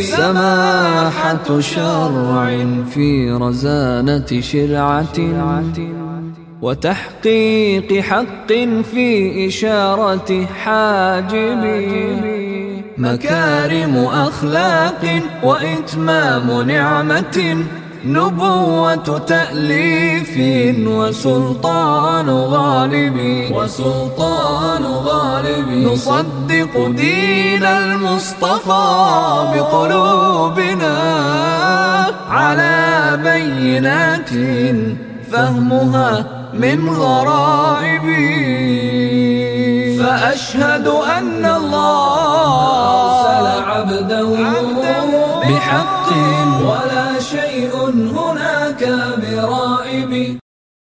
سماحة شرع في رزانة شرعة وتحقيق حق في إشارة حاجب مكارم أخلاق وإتمام نعمة نبوة تأليف وسلطان غالب وسلطان غالب نصدق دين المصطفى بقلوبنا على بينات فهمها من غرائبي فأشهد أن الله أرسل عبده بحق ولا شيء هناك برائب.